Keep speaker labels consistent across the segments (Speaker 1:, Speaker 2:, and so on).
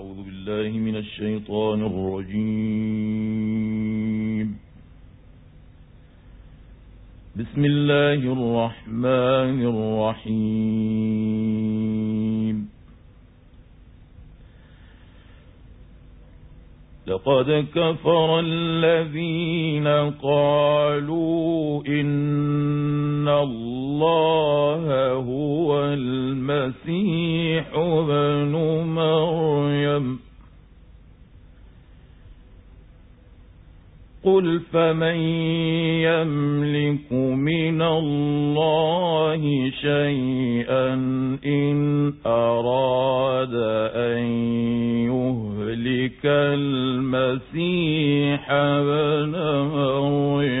Speaker 1: أعوذ بالله من الشيطان الرجيم. بسم الله الرحمن الرحيم. لقد كفر الذين قالوا إن الله هو المسيح ابن مريم قل فمن يملك من الله شيئا إن أراد أن يهلك المسيح ابن مريم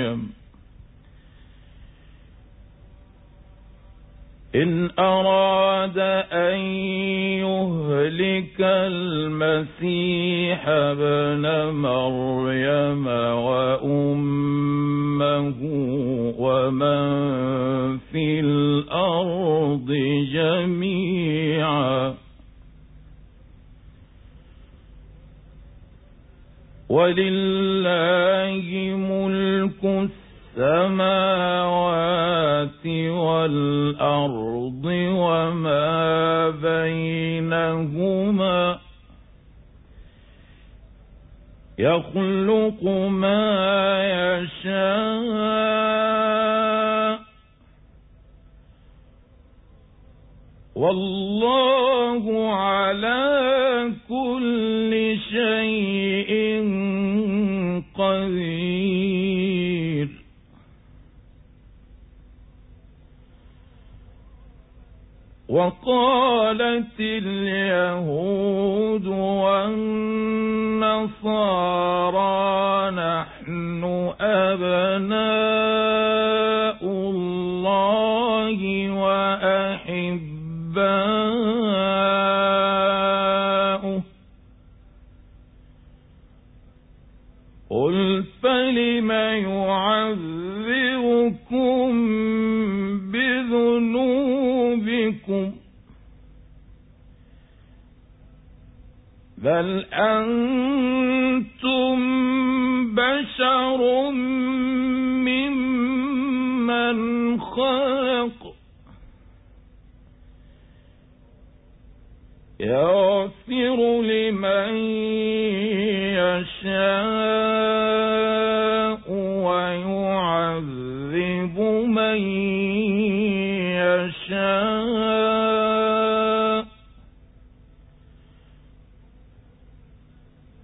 Speaker 1: إن أراد أن يهلك المسيح ابن مريم وأمه ومن في الأرض جميعا ولله ملك السماوات والأرض وما بينهما يخلق ما يشاء والله على كل شيء قدير وقالت اليهود والنصارى نحن أبناء الله وأحباؤه. قل فلم يعذبكم بذنوبكم بل أنتم بشر ممن خلق. يغفر لمن يشاء ويعذب من يشاء.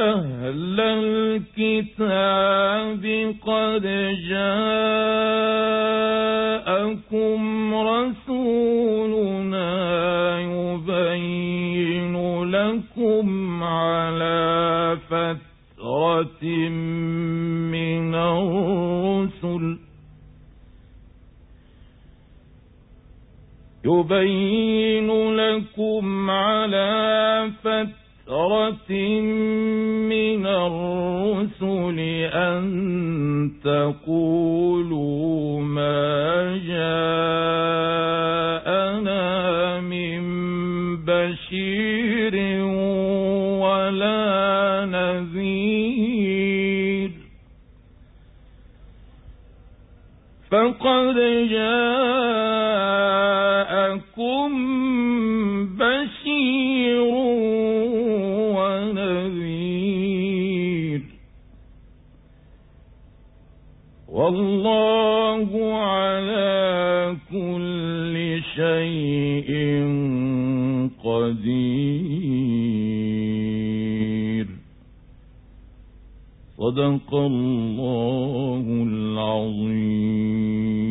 Speaker 1: أهل الكتاب قد جاءكم رسولنا يبين لكم على فترة من الرسل يبين لكم على فترة فترة من الرسل أن تقولوا ما جاءنا من بشير ولا نذير فقد جاءكم والله على كل شيء قدير. صدق الله العظيم.